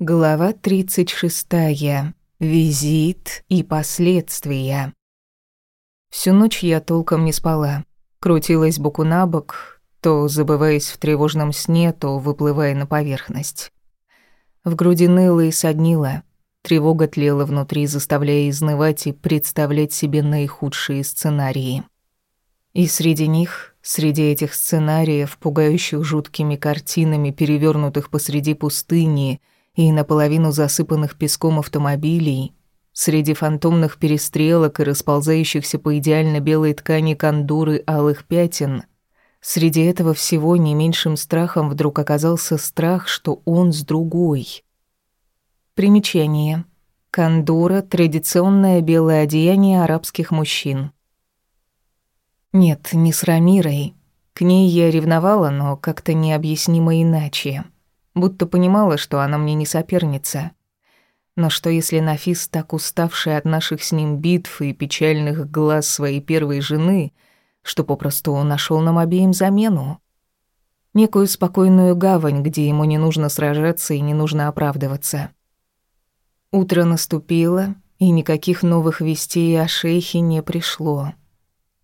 Глава 36. Визит и последствия. Всю ночь я толком не спала. Крутилась боку на бок, то забываясь в тревожном сне, то выплывая на поверхность. В груди ныло и соднило. Тревога тлела внутри, заставляя изнывать и представлять себе наихудшие сценарии. И среди них, среди этих сценариев, пугающих жуткими картинами, перевернутых посреди пустыни — и наполовину засыпанных песком автомобилей, среди фантомных перестрелок и расползающихся по идеально белой ткани кондуры алых пятен, среди этого всего не меньшим страхом вдруг оказался страх, что он с другой. Примечание. Кандура — традиционное белое одеяние арабских мужчин. Нет, не с Рамирой. К ней я ревновала, но как-то необъяснимо иначе будто понимала, что она мне не соперница. Но что если Нафис, так уставший от наших с ним битв и печальных глаз своей первой жены, что попросту нашел нам обеим замену? Некую спокойную гавань, где ему не нужно сражаться и не нужно оправдываться. Утро наступило, и никаких новых вестей о шейхе не пришло.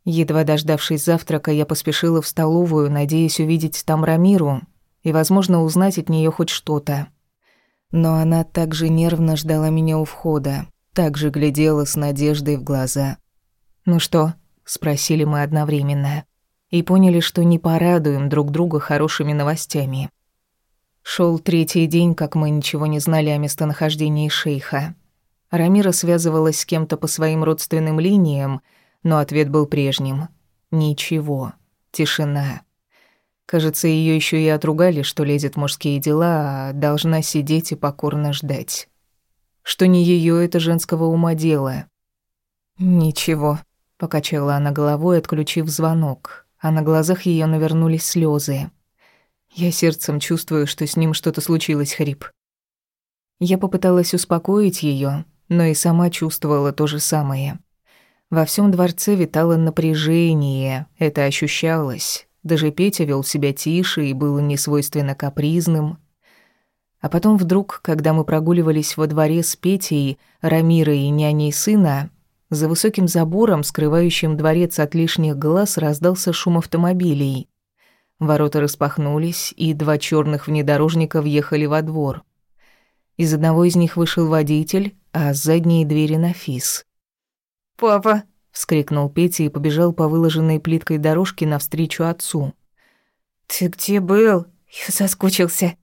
Едва дождавшись завтрака, я поспешила в столовую, надеясь увидеть там Рамиру, и, возможно, узнать от нее хоть что-то. Но она также нервно ждала меня у входа, также глядела с надеждой в глаза. «Ну что?» — спросили мы одновременно. И поняли, что не порадуем друг друга хорошими новостями. Шел третий день, как мы ничего не знали о местонахождении шейха. Рамира связывалась с кем-то по своим родственным линиям, но ответ был прежним. Ничего. Тишина. Кажется, ее еще и отругали, что лезет в мужские дела, а должна сидеть и покорно ждать. Что не ее это женского ума дело. Ничего, покачала она головой, отключив звонок, а на глазах ее навернулись слезы. Я сердцем чувствую, что с ним что-то случилось, хрип. Я попыталась успокоить ее, но и сама чувствовала то же самое. Во всем дворце витало напряжение, это ощущалось. Даже Петя вел себя тише и был несвойственно капризным. А потом вдруг, когда мы прогуливались во дворе с Петей, Рамирой и няней сына, за высоким забором, скрывающим дворец от лишних глаз, раздался шум автомобилей. Ворота распахнулись, и два черных внедорожника въехали во двор. Из одного из них вышел водитель, а с задней двери Нафис. «Папа!» Вскрикнул Петя и побежал по выложенной плиткой дорожке навстречу отцу. Ты где был? Я соскучился.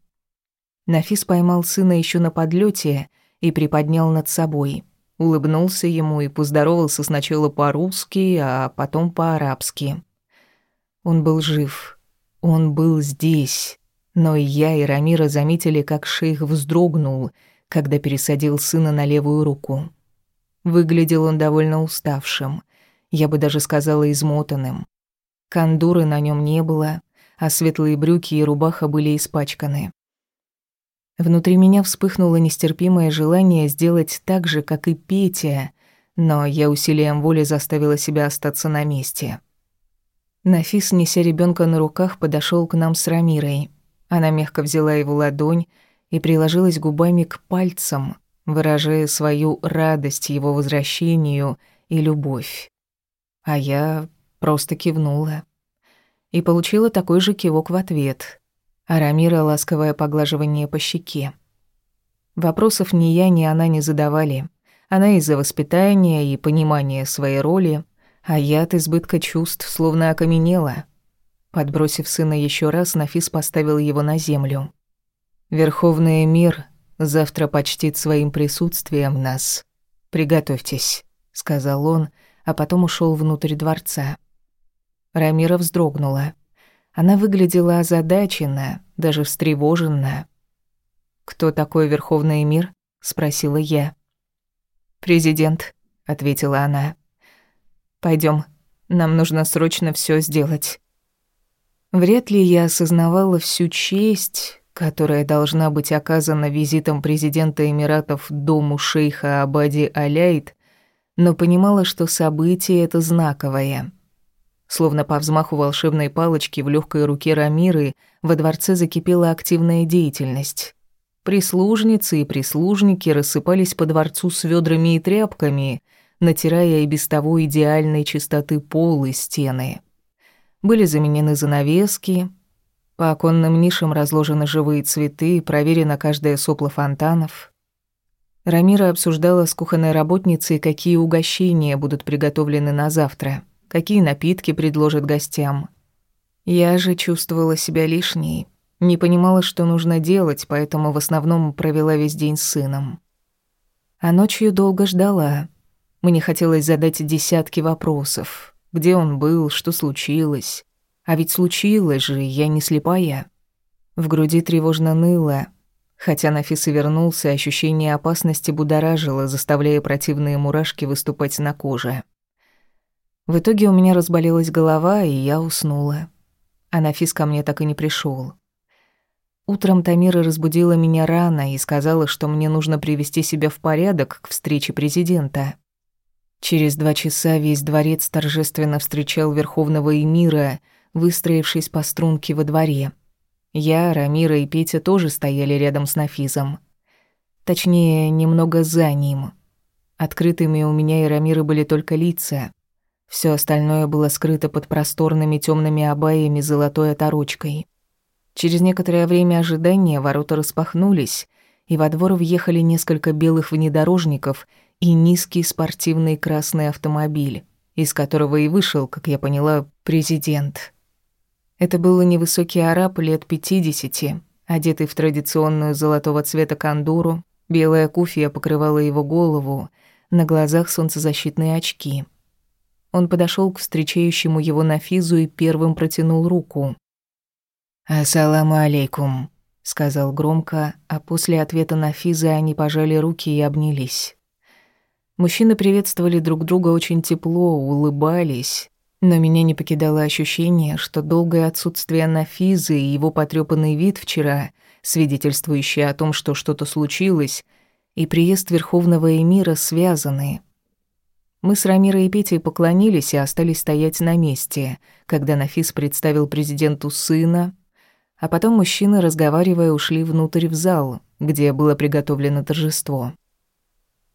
Нафис поймал сына еще на подлете и приподнял над собой. Улыбнулся ему и поздоровался сначала по-русски, а потом по-арабски. Он был жив. Он был здесь. Но и я, и Рамира заметили, как шейх вздрогнул, когда пересадил сына на левую руку. Выглядел он довольно уставшим, я бы даже сказала измотанным. Кандуры на нем не было, а светлые брюки и рубаха были испачканы. Внутри меня вспыхнуло нестерпимое желание сделать так же, как и Петя, но я усилием воли заставила себя остаться на месте. Нафис, неся ребенка на руках, подошел к нам с Рамирой. Она мягко взяла его ладонь и приложилась губами к пальцам, выражая свою радость его возвращению и любовь. А я просто кивнула. И получила такой же кивок в ответ. А Рамира ласковое поглаживание по щеке. Вопросов ни я, ни она не задавали. Она из-за воспитания и понимания своей роли, а я от избытка чувств словно окаменела. Подбросив сына еще раз, Нафис поставил его на землю. «Верховный мир завтра почтит своим присутствием нас. Приготовьтесь», — сказал он, а потом ушел внутрь дворца. Рамира вздрогнула. Она выглядела озадаченно, даже встревоженно. «Кто такой Верховный мир?» — спросила я. «Президент», — ответила она. Пойдем, нам нужно срочно все сделать». Вряд ли я осознавала всю честь, которая должна быть оказана визитом президента Эмиратов дому шейха Абади Аляйт, но понимала, что событие это знаковое. Словно по взмаху волшебной палочки в легкой руке Рамиры во дворце закипела активная деятельность. Прислужницы и прислужники рассыпались по дворцу с ведрами и тряпками, натирая и без того идеальной чистоты пол и стены. Были заменены занавески, по оконным нишам разложены живые цветы, проверено каждое сопло фонтанов. Рамира обсуждала с кухонной работницей, какие угощения будут приготовлены на завтра, какие напитки предложат гостям. Я же чувствовала себя лишней, не понимала, что нужно делать, поэтому в основном провела весь день с сыном. А ночью долго ждала. Мне хотелось задать десятки вопросов. Где он был, что случилось? А ведь случилось же, я не слепая. В груди тревожно ныло. Хотя Нафис и вернулся, ощущение опасности будоражило, заставляя противные мурашки выступать на коже. В итоге у меня разболелась голова, и я уснула. А Нафис ко мне так и не пришел. Утром Тамира разбудила меня рано и сказала, что мне нужно привести себя в порядок к встрече президента. Через два часа весь дворец торжественно встречал верховного эмира, выстроившись по струнке во дворе. Я, Рамира и Петя тоже стояли рядом с Нафизом. Точнее, немного за ним. Открытыми у меня и Рамиры были только лица. Все остальное было скрыто под просторными темными обаями золотой оторочкой. Через некоторое время ожидания ворота распахнулись, и во двор въехали несколько белых внедорожников и низкий спортивный красный автомобиль, из которого и вышел, как я поняла, президент. Это был невысокий араб лет пятидесяти, одетый в традиционную золотого цвета кандуру, белая куфия покрывала его голову, на глазах солнцезащитные очки. Он подошел к встречающему его Нафизу и первым протянул руку. «Ассаламу алейкум», — сказал громко, а после ответа на Физа они пожали руки и обнялись. Мужчины приветствовали друг друга очень тепло, улыбались, но меня не покидало ощущение, что долгое отсутствие Нафизы и его потрёпанный вид вчера, свидетельствующий о том, что что-то случилось, и приезд Верховного Эмира связаны. Мы с Рамирой и Петей поклонились и остались стоять на месте, когда Нафиз представил президенту сына, а потом мужчины, разговаривая, ушли внутрь в зал, где было приготовлено торжество.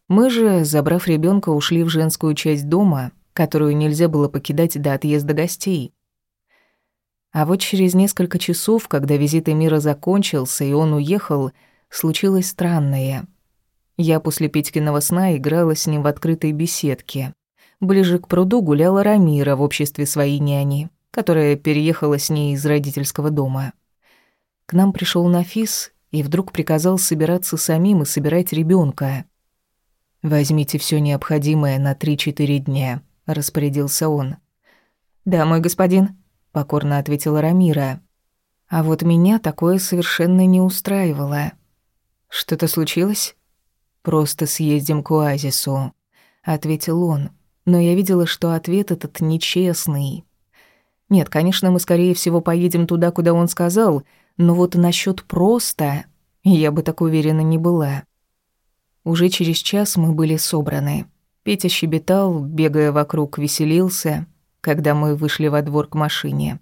Мы же, забрав ребенка, ушли в женскую часть дома, которую нельзя было покидать до отъезда гостей. А вот через несколько часов, когда визит Эмира закончился и он уехал, случилось странное. Я после Петькиного сна играла с ним в открытой беседке. Ближе к пруду гуляла Рамира в обществе своей няни, которая переехала с ней из родительского дома. К нам пришел Нафис и вдруг приказал собираться самим и собирать ребенка. «Возьмите все необходимое на три-четыре дня», — распорядился он. «Да, мой господин», — покорно ответила Рамира. А вот меня такое совершенно не устраивало. «Что-то случилось?» «Просто съездим к оазису», — ответил он. Но я видела, что ответ этот нечестный. Нет, конечно, мы, скорее всего, поедем туда, куда он сказал, но вот насчет просто я бы так уверена не была. Уже через час мы были собраны. Петя щебетал, бегая вокруг, веселился, когда мы вышли во двор к машине.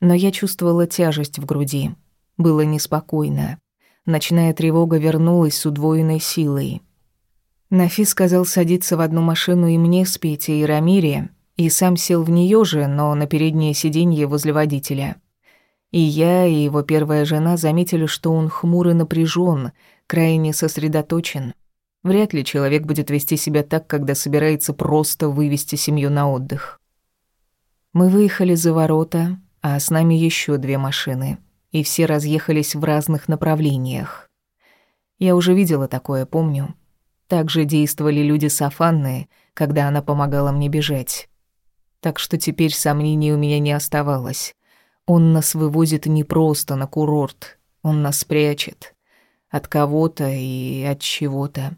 Но я чувствовала тяжесть в груди. Было неспокойно. Ночная тревога вернулась с удвоенной силой. Нафис сказал садиться в одну машину и мне с Петей и Рамире, и сам сел в нее же, но на переднее сиденье возле водителя. И я, и его первая жена заметили, что он хмур и напряжен, крайне сосредоточен. Вряд ли человек будет вести себя так, когда собирается просто вывести семью на отдых. Мы выехали за ворота, а с нами еще две машины, и все разъехались в разных направлениях. Я уже видела такое, помню. Так же действовали люди Сафанны, когда она помогала мне бежать. Так что теперь сомнений у меня не оставалось. Он нас вывозит не просто на курорт, он нас прячет. От кого-то и от чего-то.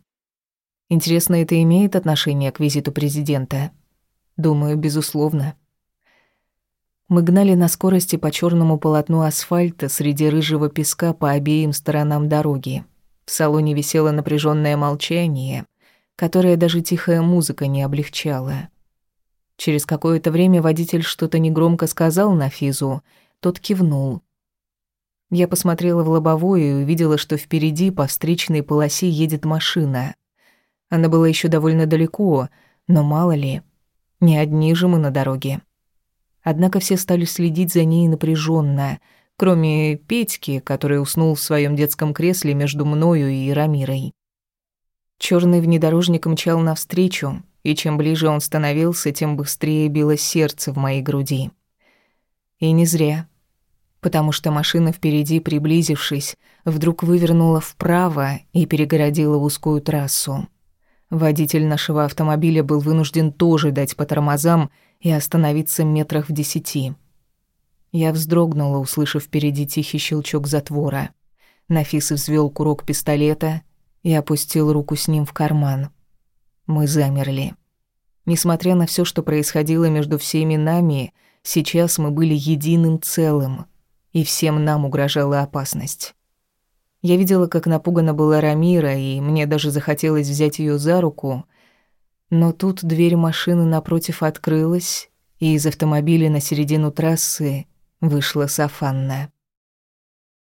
Интересно, это имеет отношение к визиту президента? Думаю, безусловно. Мы гнали на скорости по черному полотну асфальта среди рыжего песка по обеим сторонам дороги. В салоне висело напряженное молчание, которое даже тихая музыка не облегчала. Через какое-то время водитель что-то негромко сказал на Физу, тот кивнул. Я посмотрела в лобовое и увидела, что впереди по встречной полосе едет машина. Она была еще довольно далеко, но мало ли, не одни же мы на дороге. Однако все стали следить за ней напряженно, кроме Петьки, который уснул в своем детском кресле между мною и Рамирой. Черный внедорожник мчал навстречу, и чем ближе он становился, тем быстрее билось сердце в моей груди. И не зря, потому что машина впереди, приблизившись, вдруг вывернула вправо и перегородила узкую трассу. Водитель нашего автомобиля был вынужден тоже дать по тормозам и остановиться метрах в десяти. Я вздрогнула, услышав впереди тихий щелчок затвора. Нафис взвел курок пистолета и опустил руку с ним в карман. Мы замерли. Несмотря на все, что происходило между всеми нами, сейчас мы были единым целым, и всем нам угрожала опасность. Я видела, как напугана была Рамира, и мне даже захотелось взять ее за руку. Но тут дверь машины напротив открылась, и из автомобиля на середину трассы вышла Сафанна.